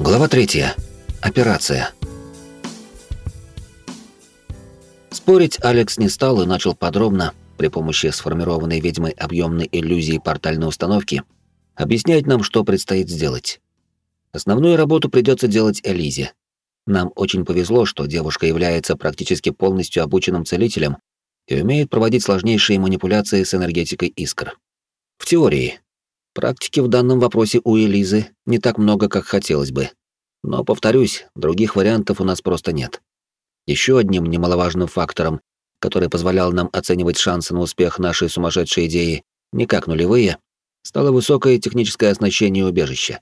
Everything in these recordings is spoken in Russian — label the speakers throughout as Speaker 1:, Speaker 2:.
Speaker 1: Глава 3. Операция. Спорить Алекс не стал и начал подробно, при помощи сформированной ведьмой объемной иллюзии портальной установки, объяснять нам, что предстоит сделать. Основную работу придется делать Элизе. Нам очень повезло, что девушка является практически полностью обученным целителем и умеет проводить сложнейшие манипуляции с энергетикой искр. В теории, Практики в данном вопросе у Элизы не так много, как хотелось бы. Но, повторюсь, других вариантов у нас просто нет. Еще одним немаловажным фактором, который позволял нам оценивать шансы на успех нашей сумасшедшей идеи не как нулевые, стало высокое техническое оснащение убежища.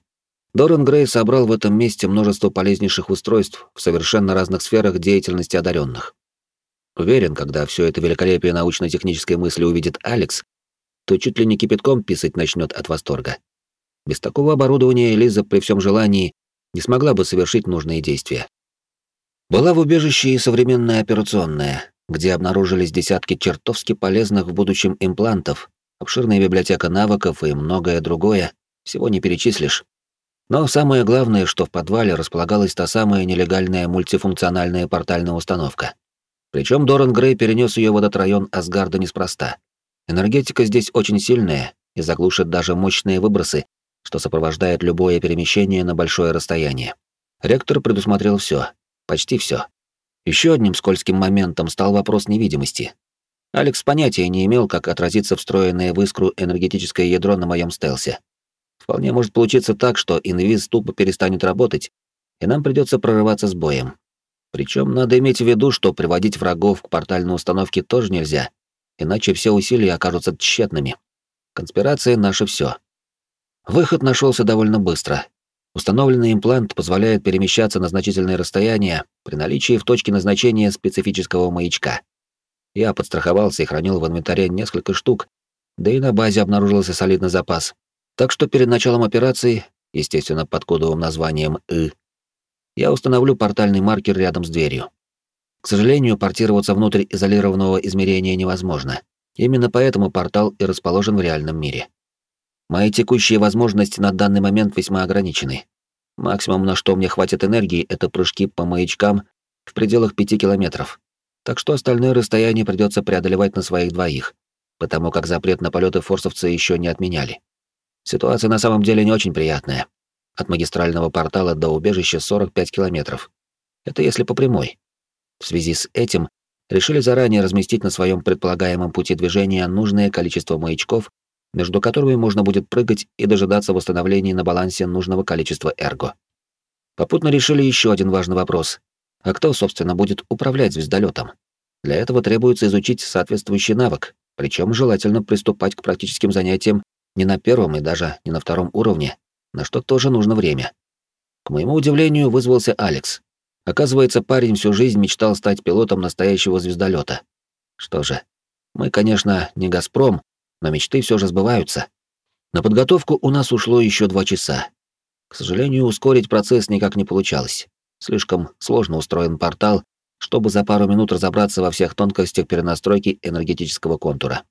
Speaker 1: Доран Грей собрал в этом месте множество полезнейших устройств в совершенно разных сферах деятельности одаренных. Уверен, когда все это великолепие научно-технической мысли увидит Алекс, то чуть ли не кипятком писать начнет от восторга. Без такого оборудования Элиза при всем желании не смогла бы совершить нужные действия. Была в убежище и современная операционная, где обнаружились десятки чертовски полезных в будущем имплантов, обширная библиотека навыков и многое другое, всего не перечислишь. Но самое главное, что в подвале располагалась та самая нелегальная мультифункциональная портальная установка. Причем Доран Грей перенес ее в этот район Асгарда неспроста. Энергетика здесь очень сильная и заглушит даже мощные выбросы, что сопровождает любое перемещение на большое расстояние. Ректор предусмотрел все, почти все. Еще одним скользким моментом стал вопрос невидимости. Алекс понятия не имел, как отразится встроенное в искру энергетическое ядро на моем стелсе. Вполне может получиться так, что инвиз тупо перестанет работать, и нам придется прорываться с боем. Причем надо иметь в виду, что приводить врагов к портальной установке тоже нельзя, иначе все усилия окажутся тщетными. Конспирация — наше все. Выход нашелся довольно быстро. Установленный имплант позволяет перемещаться на значительные расстояния при наличии в точке назначения специфического маячка. Я подстраховался и хранил в инвентаре несколько штук, да и на базе обнаружился солидный запас. Так что перед началом операции, естественно, под кодовым названием «И», я установлю портальный маркер рядом с дверью. К сожалению, портироваться внутрь изолированного измерения невозможно. Именно поэтому портал и расположен в реальном мире. Мои текущие возможности на данный момент весьма ограничены. Максимум, на что мне хватит энергии, это прыжки по маячкам в пределах пяти километров. Так что остальное расстояние придется преодолевать на своих двоих, потому как запрет на полеты форсовцы еще не отменяли. Ситуация на самом деле не очень приятная. От магистрального портала до убежища 45 километров. Это если по прямой. В связи с этим решили заранее разместить на своем предполагаемом пути движения нужное количество маячков, между которыми можно будет прыгать и дожидаться восстановления на балансе нужного количества эрго. Попутно решили еще один важный вопрос. А кто, собственно, будет управлять звездолетом? Для этого требуется изучить соответствующий навык, причем желательно приступать к практическим занятиям не на первом и даже не на втором уровне, на что тоже нужно время. К моему удивлению, вызвался Алекс, Оказывается, парень всю жизнь мечтал стать пилотом настоящего звездолета. Что же, мы, конечно, не «Газпром», но мечты все же сбываются. На подготовку у нас ушло еще два часа. К сожалению, ускорить процесс никак не получалось. Слишком сложно устроен портал, чтобы за пару минут разобраться во всех тонкостях перенастройки энергетического контура.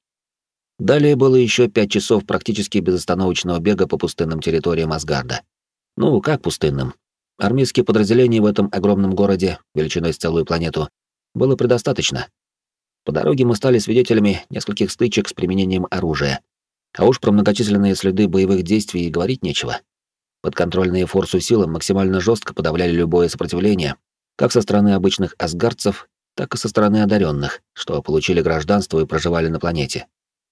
Speaker 1: Далее было еще пять часов практически безостановочного бега по пустынным территориям Асгарда. Ну, как пустынным? Армейские подразделения в этом огромном городе, величиной с целую планету, было предостаточно. По дороге мы стали свидетелями нескольких стычек с применением оружия. А уж про многочисленные следы боевых действий и говорить нечего. Подконтрольные форсу силы максимально жестко подавляли любое сопротивление, как со стороны обычных асгардцев, так и со стороны одаренных, что получили гражданство и проживали на планете.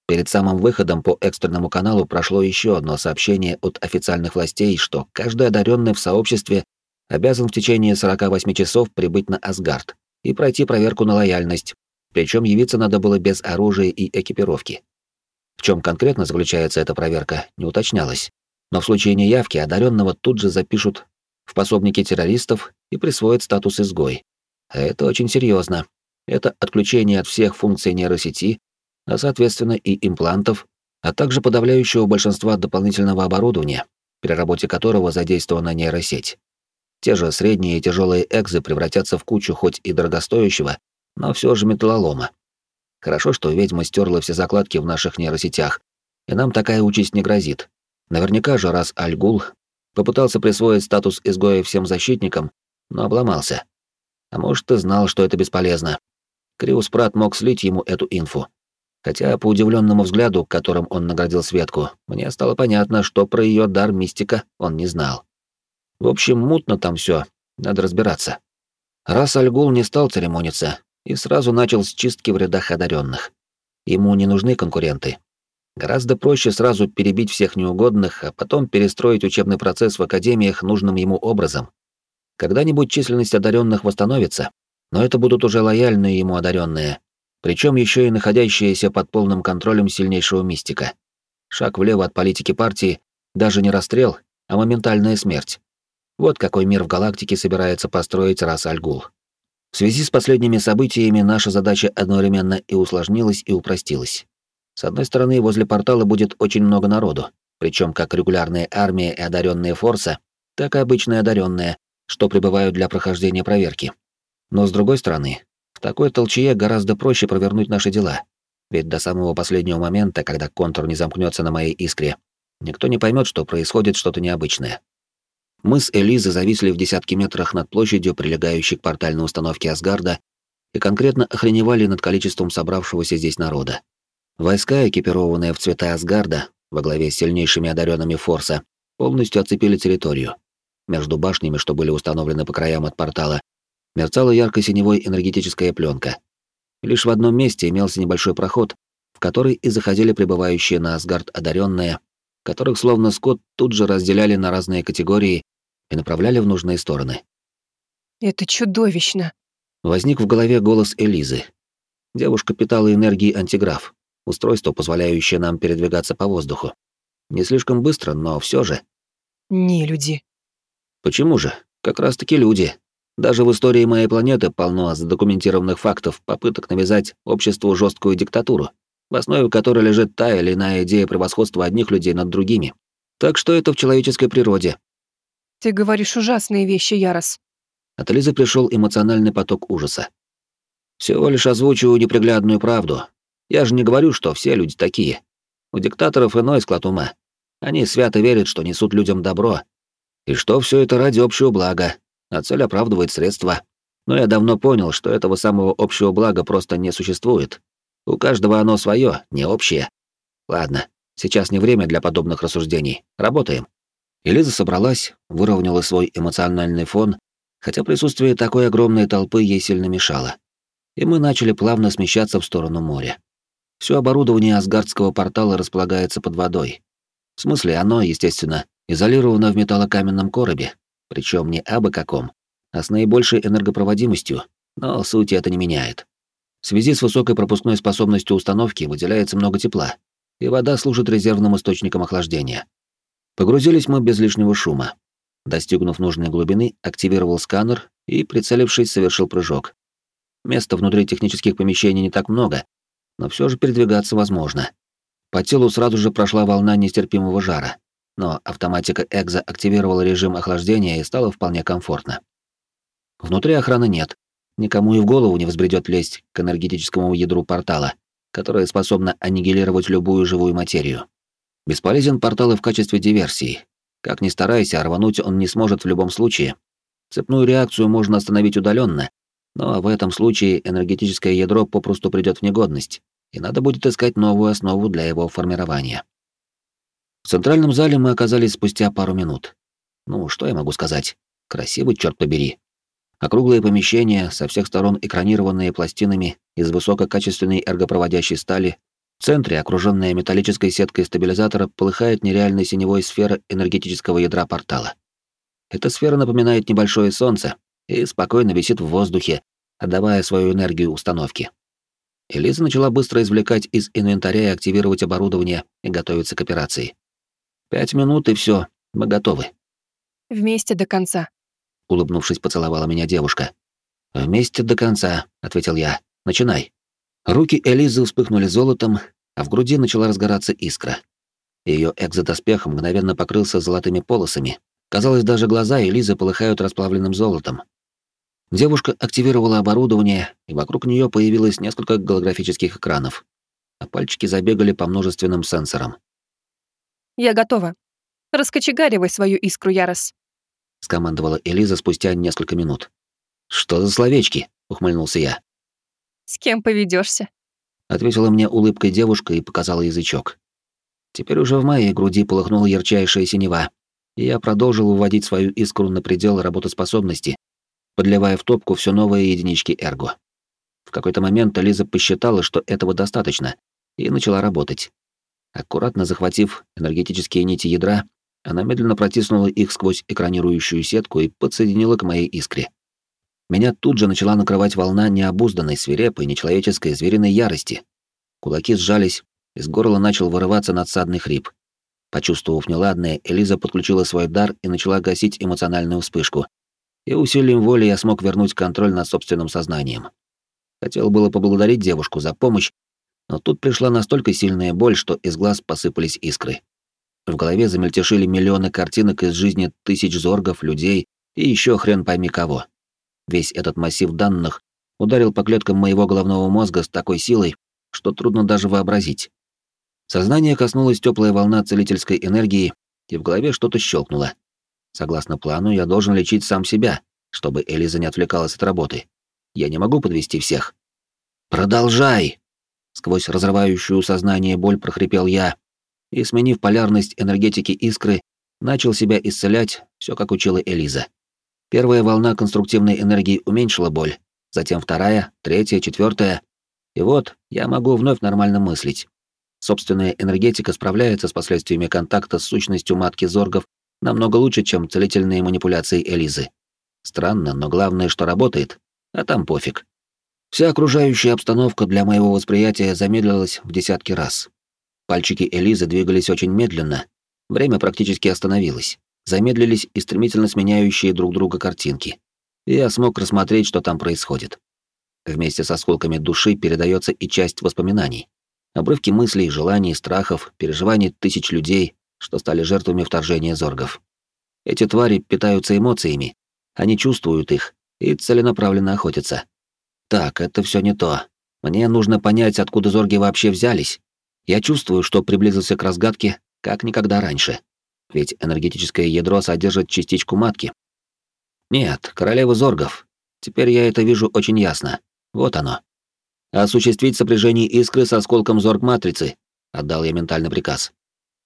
Speaker 1: Перед самым выходом по экстренному каналу прошло еще одно сообщение от официальных властей, что каждый одаренный в сообществе обязан в течение 48 часов прибыть на Асгард и пройти проверку на лояльность, причем явиться надо было без оружия и экипировки. В чем конкретно заключается эта проверка, не уточнялось. Но в случае неявки одаренного тут же запишут в пособнике террористов и присвоят статус изгой. А это очень серьезно. Это отключение от всех функций нейросети, а соответственно и имплантов, а также подавляющего большинства дополнительного оборудования, при работе которого задействована нейросеть. Те же средние и тяжелые экзы превратятся в кучу хоть и дорогостоящего, но все же металлолома. Хорошо, что ведьма стерла все закладки в наших нейросетях, и нам такая участь не грозит. Наверняка же, раз Альгул Попытался присвоить статус изгоя всем защитникам, но обломался. А может, и знал, что это бесполезно. Криус Прат мог слить ему эту инфу. Хотя по удивленному взгляду, которым он наградил Светку, мне стало понятно, что про ее дар мистика он не знал. В общем, мутно там все, надо разбираться. Раз Альгул не стал церемониться и сразу начал с чистки в рядах одаренных. Ему не нужны конкуренты. Гораздо проще сразу перебить всех неугодных, а потом перестроить учебный процесс в академиях нужным ему образом. Когда-нибудь численность одаренных восстановится, но это будут уже лояльные ему одаренные, причем еще и находящиеся под полным контролем сильнейшего мистика. Шаг влево от политики партии даже не расстрел, а моментальная смерть. Вот какой мир в галактике собирается построить раса Альгул. В связи с последними событиями наша задача одновременно и усложнилась, и упростилась. С одной стороны, возле портала будет очень много народу, причем как регулярные армии и одаренные форса, так и обычные одаренные, что прибывают для прохождения проверки. Но с другой стороны, такой толчее гораздо проще провернуть наши дела. Ведь до самого последнего момента, когда контур не замкнется на моей искре, никто не поймет, что происходит что-то необычное. Мы с Элизой зависли в десятки метрах над площадью, прилегающей к портальной установке Асгарда, и конкретно охреневали над количеством собравшегося здесь народа. Войска, экипированные в цвета Асгарда, во главе с сильнейшими одаренными Форса, полностью оцепили территорию. Между башнями, что были установлены по краям от портала, мерцала ярко-синевой энергетическая пленка. Лишь в одном месте имелся небольшой проход, в который и заходили прибывающие на Асгард одаренные, которых словно скот тут же разделяли на разные категории и направляли в нужные стороны.
Speaker 2: «Это чудовищно!»
Speaker 1: Возник в голове голос Элизы. Девушка питала энергией антиграф, устройство, позволяющее нам передвигаться по воздуху. Не слишком быстро, но все же.
Speaker 2: Не люди.
Speaker 1: Почему же? Как раз-таки люди. Даже в истории моей планеты полно задокументированных фактов попыток навязать обществу жесткую диктатуру, в основе которой лежит та или иная идея превосходства одних людей над другими. Так что это в человеческой природе.
Speaker 2: Ты говоришь ужасные вещи, Ярос.
Speaker 1: От Лизы пришел эмоциональный поток ужаса. Всего лишь озвучиваю неприглядную правду. Я же не говорю, что все люди такие. У диктаторов иной склад ума. Они свято верят, что несут людям добро, и что все это ради общего блага, а цель оправдывает средства. Но я давно понял, что этого самого общего блага просто не существует. У каждого оно свое, не общее. Ладно, сейчас не время для подобных рассуждений. Работаем. Элиза собралась, выровняла свой эмоциональный фон, хотя присутствие такой огромной толпы ей сильно мешало. И мы начали плавно смещаться в сторону моря. Все оборудование Асгардского портала располагается под водой. В смысле, оно, естественно, изолировано в металлокаменном коробе, причем не абы каком, а с наибольшей энергопроводимостью, но сути это не меняет. В связи с высокой пропускной способностью установки выделяется много тепла, и вода служит резервным источником охлаждения. Погрузились мы без лишнего шума. Достигнув нужной глубины, активировал сканер и, прицелившись, совершил прыжок. Места внутри технических помещений не так много, но все же передвигаться возможно. По телу сразу же прошла волна нестерпимого жара но автоматика Экза активировала режим охлаждения и стало вполне комфортно. Внутри охраны нет. Никому и в голову не взбредет лезть к энергетическому ядру портала, которое способно аннигилировать любую живую материю. Бесполезен портал и в качестве диверсии. Как ни старайся, рвануть он не сможет в любом случае. Цепную реакцию можно остановить удаленно, но в этом случае энергетическое ядро попросту придет в негодность, и надо будет искать новую основу для его формирования. В центральном зале мы оказались спустя пару минут. Ну, что я могу сказать? Красивый, черт побери. Округлое помещение, со всех сторон экранированные пластинами из высококачественной эргопроводящей стали. В центре, окруженная металлической сеткой стабилизатора, полыхает нереальной синевой сфера энергетического ядра портала. Эта сфера напоминает небольшое солнце и спокойно висит в воздухе, отдавая свою энергию установке. Элиза начала быстро извлекать из инвентаря и активировать оборудование и готовиться к операции. Пять минут и все, мы готовы.
Speaker 2: Вместе до конца.
Speaker 1: Улыбнувшись, поцеловала меня девушка. Вместе до конца, ответил я. Начинай. Руки Элизы вспыхнули золотом, а в груди начала разгораться искра. Ее экзодоспех мгновенно покрылся золотыми полосами. Казалось, даже глаза Элизы полыхают расплавленным золотом. Девушка активировала оборудование, и вокруг нее появилось несколько голографических экранов, а пальчики забегали по множественным сенсорам.
Speaker 2: Я готова. Раскочегаривай свою искру, Ярос.
Speaker 1: Скомандовала Элиза спустя несколько минут. Что за словечки? Ухмыльнулся я.
Speaker 2: С кем поведешься?
Speaker 1: Ответила мне улыбкой девушка и показала язычок. Теперь уже в моей груди полыхнула ярчайшая синева, и я продолжил выводить свою искру на предел работоспособности, подливая в топку все новые единички эрго. В какой-то момент Лиза посчитала, что этого достаточно, и начала работать. Аккуратно захватив энергетические нити ядра, она медленно протиснула их сквозь экранирующую сетку и подсоединила к моей искре. Меня тут же начала накрывать волна необузданной, свирепой, нечеловеческой звериной ярости. Кулаки сжались, из горла начал вырываться надсадный хрип. Почувствовав неладное, Элиза подключила свой дар и начала гасить эмоциональную вспышку. И усилием воли я смог вернуть контроль над собственным сознанием. Хотел было поблагодарить девушку за помощь, но тут пришла настолько сильная боль, что из глаз посыпались искры. В голове замельтешили миллионы картинок из жизни тысяч зоргов, людей и еще хрен пойми кого. Весь этот массив данных ударил по клеткам моего головного мозга с такой силой, что трудно даже вообразить. Сознание коснулась теплая волна целительской энергии, и в голове что-то щелкнуло. Согласно плану, я должен лечить сам себя, чтобы Элиза не отвлекалась от работы. Я не могу подвести всех. «Продолжай!» Сквозь разрывающую сознание боль прохрипел я, и, сменив полярность энергетики искры, начал себя исцелять, все как учила Элиза. Первая волна конструктивной энергии уменьшила боль, затем вторая, третья, четвертая, и вот я могу вновь нормально мыслить. Собственная энергетика справляется с последствиями контакта с сущностью матки зоргов намного лучше, чем целительные манипуляции Элизы. Странно, но главное, что работает, а там пофиг. Вся окружающая обстановка для моего восприятия замедлилась в десятки раз. Пальчики Элизы двигались очень медленно, время практически остановилось. Замедлились и стремительно сменяющие друг друга картинки. Я смог рассмотреть, что там происходит. Вместе с осколками души передается и часть воспоминаний. Обрывки мыслей, желаний, страхов, переживаний тысяч людей, что стали жертвами вторжения зоргов. Эти твари питаются эмоциями, они чувствуют их и целенаправленно охотятся. Так, это все не то. Мне нужно понять, откуда зорги вообще взялись. Я чувствую, что приблизился к разгадке, как никогда раньше. Ведь энергетическое ядро содержит частичку матки. Нет, королева зоргов. Теперь я это вижу очень ясно. Вот оно. Осуществить сопряжение искры с осколком зорг-матрицы, отдал я ментальный приказ.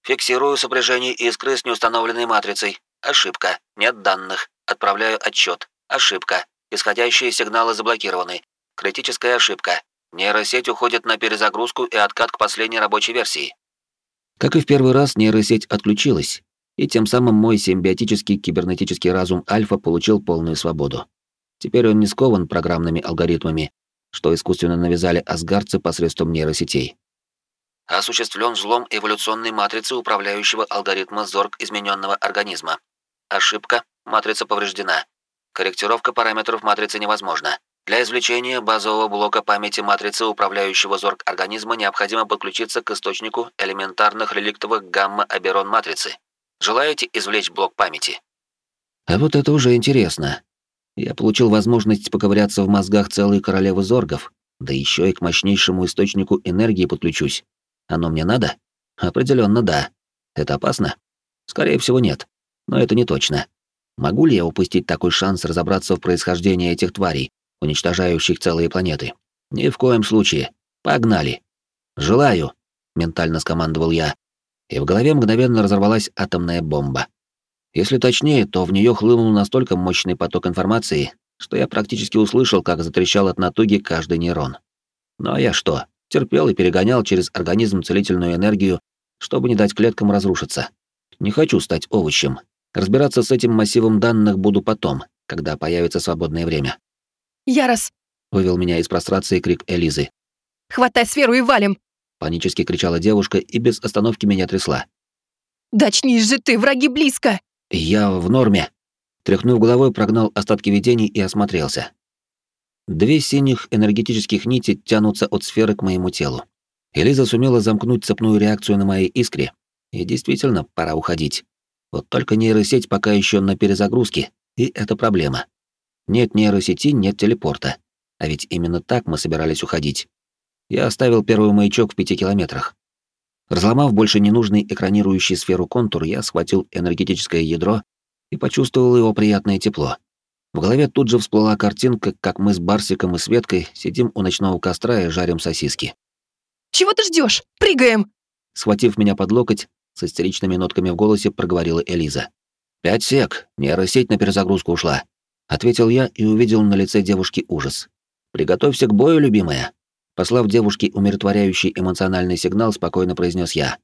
Speaker 1: Фиксирую сопряжение искры с неустановленной матрицей. Ошибка. Нет данных. Отправляю отчет. Ошибка. Исходящие сигналы заблокированы. Критическая ошибка. Нейросеть уходит на перезагрузку и откат к последней рабочей версии. Как и в первый раз, нейросеть отключилась, и тем самым мой симбиотический кибернетический разум Альфа получил полную свободу. Теперь он не скован программными алгоритмами, что искусственно навязали асгарцы посредством нейросетей. Осуществлен взлом эволюционной матрицы управляющего алгоритма зорг измененного организма. Ошибка, матрица повреждена. Корректировка параметров матрицы невозможна. Для извлечения базового блока памяти матрицы управляющего зорг организма необходимо подключиться к источнику элементарных реликтовых гамма-аберон матрицы. Желаете извлечь блок памяти? А вот это уже интересно. Я получил возможность поковыряться в мозгах целой королевы зоргов, да еще и к мощнейшему источнику энергии подключусь. Оно мне надо? Определенно да. Это опасно? Скорее всего, нет. Но это не точно. Могу ли я упустить такой шанс разобраться в происхождении этих тварей, уничтожающих целые планеты. Ни в коем случае. Погнали. Желаю, ментально скомандовал я, и в голове мгновенно разорвалась атомная бомба. Если точнее, то в нее хлынул настолько мощный поток информации, что я практически услышал, как затрещал от натуги каждый нейрон. Ну а я что, терпел и перегонял через организм целительную энергию, чтобы не дать клеткам разрушиться. Не хочу стать овощем. Разбираться с этим массивом данных буду потом, когда появится свободное время.
Speaker 2: «Ярос!»
Speaker 1: — вывел меня из прострации крик Элизы.
Speaker 2: «Хватай сферу и валим!»
Speaker 1: — панически кричала девушка и без остановки меня трясла.
Speaker 2: «Да очнись же ты, враги близко!»
Speaker 1: «Я в норме!» Тряхнув головой, прогнал остатки видений и осмотрелся. Две синих энергетических нити тянутся от сферы к моему телу. Элиза сумела замкнуть цепную реакцию на моей искре, и действительно, пора уходить. Вот только нейросеть пока еще на перезагрузке, и это проблема. Нет нейросети, нет телепорта. А ведь именно так мы собирались уходить. Я оставил первый маячок в пяти километрах. Разломав больше ненужный экранирующий сферу контур, я схватил энергетическое ядро и почувствовал его приятное тепло. В голове тут же всплыла картинка, как мы с Барсиком и Светкой сидим у ночного костра и жарим сосиски.
Speaker 2: Чего ты ждешь? Прыгаем!
Speaker 1: Схватив меня под локоть, с истеричными нотками в голосе проговорила Элиза. «Пять сек, нейросеть на перезагрузку ушла», — ответил я и увидел на лице девушки ужас. «Приготовься к бою, любимая», Послав девушке умиротворяющий эмоциональный сигнал, спокойно произнес я.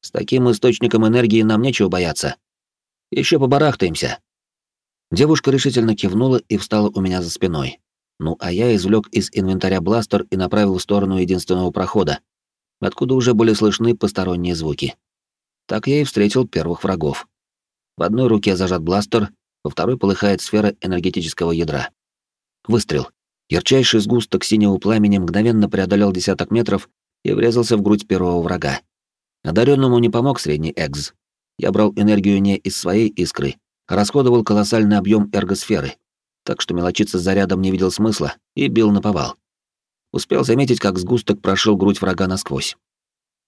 Speaker 1: «С таким источником энергии нам нечего бояться. Еще побарахтаемся». Девушка решительно кивнула и встала у меня за спиной. Ну, а я извлек из инвентаря бластер и направил в сторону единственного прохода, откуда уже были слышны посторонние звуки. Так я и встретил первых врагов. В одной руке зажат бластер, во второй полыхает сфера энергетического ядра. Выстрел. Ярчайший сгусток синего пламени мгновенно преодолел десяток метров и врезался в грудь первого врага. Одаренному не помог средний экз. Я брал энергию не из своей искры, а расходовал колоссальный объем эргосферы, так что мелочиться с зарядом не видел смысла и бил на повал. Успел заметить, как сгусток прошил грудь врага насквозь.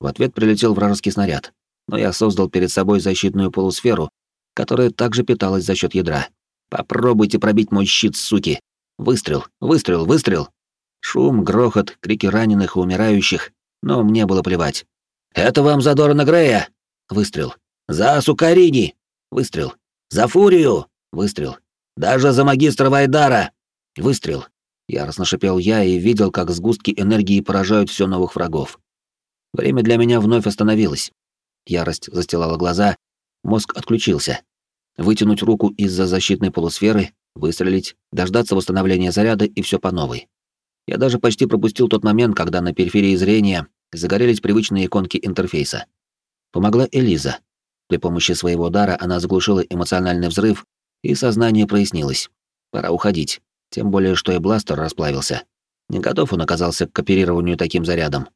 Speaker 1: В ответ прилетел вражеский снаряд, но я создал перед собой защитную полусферу, которая также питалась за счет ядра. «Попробуйте пробить мой щит, суки!» Выстрел, выстрел, выстрел. Шум, грохот, крики раненых и умирающих, но мне было плевать. «Это вам за Дорана Грея!» Выстрел. «За Сукарини!» Выстрел. «За Фурию!» Выстрел. «Даже за магистра Вайдара!» Выстрел. Яростно шипел я и видел, как сгустки энергии поражают все новых врагов. Время для меня вновь остановилось. Ярость застилала глаза, мозг отключился. Вытянуть руку из-за защитной полусферы, выстрелить, дождаться восстановления заряда и все по новой. Я даже почти пропустил тот момент, когда на периферии зрения загорелись привычные иконки интерфейса. Помогла Элиза. При помощи своего удара она заглушила эмоциональный взрыв, и сознание прояснилось. Пора уходить, тем более что и бластер расплавился. Не готов он оказался к оперированию таким зарядом.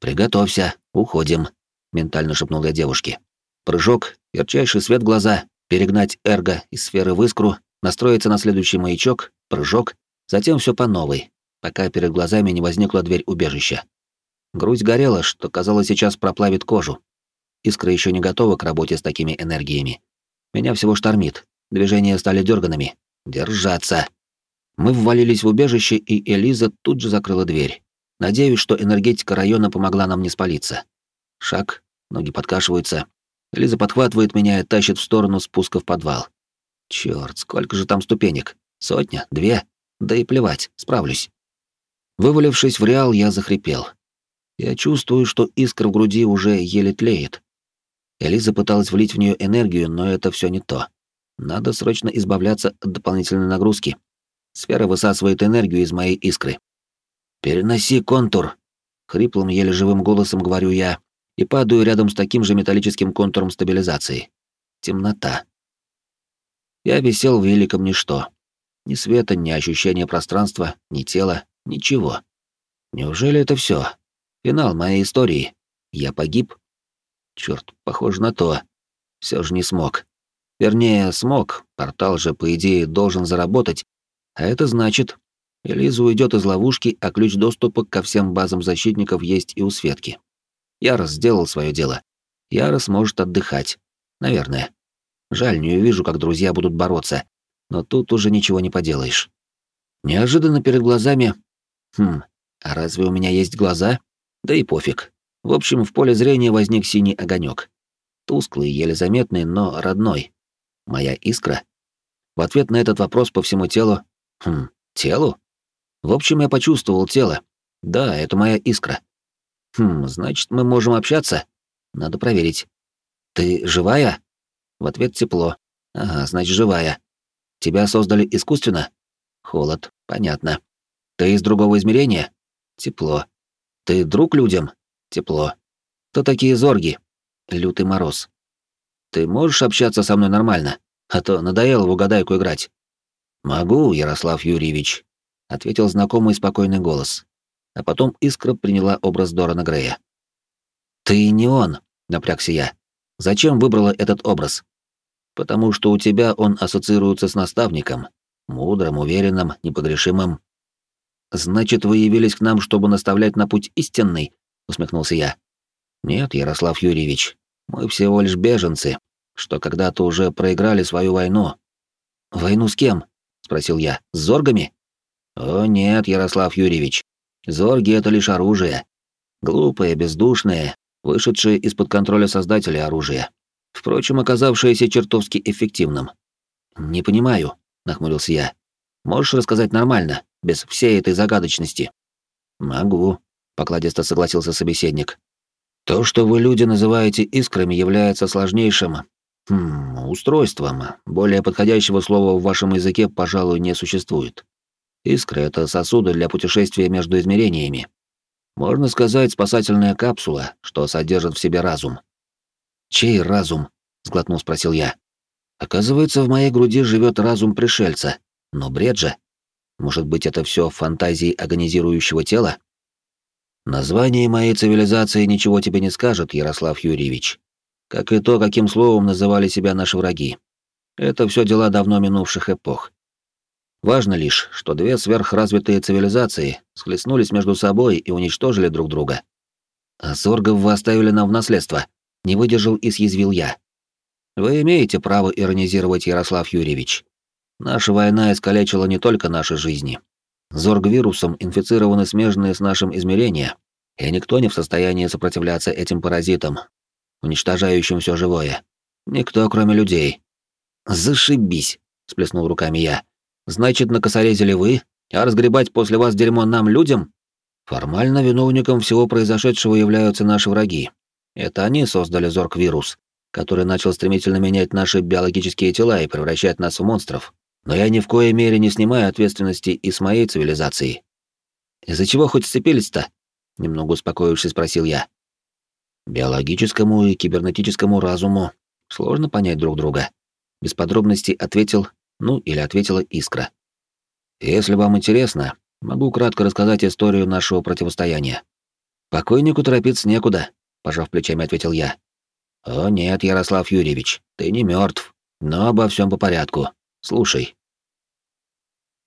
Speaker 1: «Приготовься, уходим», — ментально шепнул я девушке. Прыжок, ярчайший свет глаза, перегнать эрго из сферы в искру настроиться на следующий маячок, прыжок, затем все по новой, пока перед глазами не возникла дверь убежища. Грудь горела, что, казалось, сейчас проплавит кожу. Искра еще не готова к работе с такими энергиями. Меня всего штормит, движения стали дерганными. Держаться! Мы ввалились в убежище, и Элиза тут же закрыла дверь. Надеюсь, что энергетика района помогла нам не спалиться. Шаг, ноги подкашиваются. Элиза подхватывает меня и тащит в сторону спуска в подвал. Черт, сколько же там ступенек? Сотня? Две? Да и плевать, справлюсь. Вывалившись в реал, я захрипел. Я чувствую, что искра в груди уже еле тлеет. Элиза пыталась влить в нее энергию, но это все не то. Надо срочно избавляться от дополнительной нагрузки. Сфера высасывает энергию из моей искры. «Переноси контур!» Хриплым, еле живым голосом говорю я и падаю рядом с таким же металлическим контуром стабилизации. Темнота. Я висел в великом ничто. Ни света, ни ощущения пространства, ни тела, ничего. Неужели это все? Финал моей истории. Я погиб? Черт, похоже на то. Все же не смог. Вернее, смог. Портал же, по идее, должен заработать. А это значит, Элиза уйдет из ловушки, а ключ доступа ко всем базам защитников есть и у Светки. Ярос сделал свое дело. Ярос может отдыхать. Наверное. Жаль, не увижу, как друзья будут бороться, но тут уже ничего не поделаешь. Неожиданно перед глазами... Хм, а разве у меня есть глаза? Да и пофиг. В общем, в поле зрения возник синий огонек. Тусклый, еле заметный, но родной. Моя искра? В ответ на этот вопрос по всему телу... Хм, телу? В общем, я почувствовал тело. Да, это моя искра. Хм, значит, мы можем общаться? Надо проверить. Ты живая? В ответ тепло. Ага, значит, живая. Тебя создали искусственно? Холод. Понятно. Ты из другого измерения? Тепло. Ты друг людям? Тепло. Кто такие зорги? Лютый мороз. Ты можешь общаться со мной нормально? А то надоело в угадайку играть. Могу, Ярослав Юрьевич, ответил знакомый спокойный голос. А потом искра приняла образ Дорана Грея. Ты не он, напрягся я. Зачем выбрала этот образ? Потому что у тебя он ассоциируется с наставником, мудрым, уверенным, непогрешимым. Значит, вы явились к нам, чтобы наставлять на путь истинный, усмехнулся я. Нет, Ярослав Юрьевич, мы всего лишь беженцы, что когда-то уже проиграли свою войну. Войну с кем? спросил я. С зоргами? О нет, Ярослав Юрьевич. Зорги это лишь оружие. Глупые, бездушные, вышедшие из-под контроля создателя оружия. Впрочем, оказавшееся чертовски эффективным. Не понимаю, нахмурился я. Можешь рассказать нормально, без всей этой загадочности? Могу, покладисто согласился собеседник. То, что вы люди называете искрами, является сложнейшим хм, устройством. Более подходящего слова в вашем языке, пожалуй, не существует. Искры — это сосуды для путешествия между измерениями. Можно сказать, спасательная капсула, что содержит в себе разум. «Чей разум?» — сглотнул спросил я. «Оказывается, в моей груди живет разум пришельца. Но бред же. Может быть, это все фантазии агонизирующего тела?» Название моей цивилизации ничего тебе не скажет, Ярослав Юрьевич. Как и то, каким словом называли себя наши враги. Это все дела давно минувших эпох. Важно лишь, что две сверхразвитые цивилизации схлестнулись между собой и уничтожили друг друга. А Зоргов вы оставили нам в наследство. Не выдержал и съязвил я. Вы имеете право иронизировать, Ярослав Юрьевич. Наша война искалечила не только наши жизни, Зорг-вирусом инфицированы смежные с нашим измерения, и никто не в состоянии сопротивляться этим паразитам, уничтожающим все живое. Никто, кроме людей. «Зашибись!» — сплеснул руками я. «Значит, накосорезили вы, а разгребать после вас дерьмо нам, людям?» Формально виновником всего произошедшего являются наши враги. Это они создали Зорг-вирус, который начал стремительно менять наши биологические тела и превращать нас в монстров. Но я ни в коей мере не снимаю ответственности и с моей цивилизации. Из-за чего хоть сцепились-то? Немного успокоившись, спросил я. Биологическому и кибернетическому разуму сложно понять друг друга. Без подробностей ответил, ну или ответила Искра. Если вам интересно, могу кратко рассказать историю нашего противостояния. Покойнику торопиться некуда, пожав плечами, ответил я. О нет, Ярослав Юрьевич, ты не мертв, но обо всем по порядку. Слушай,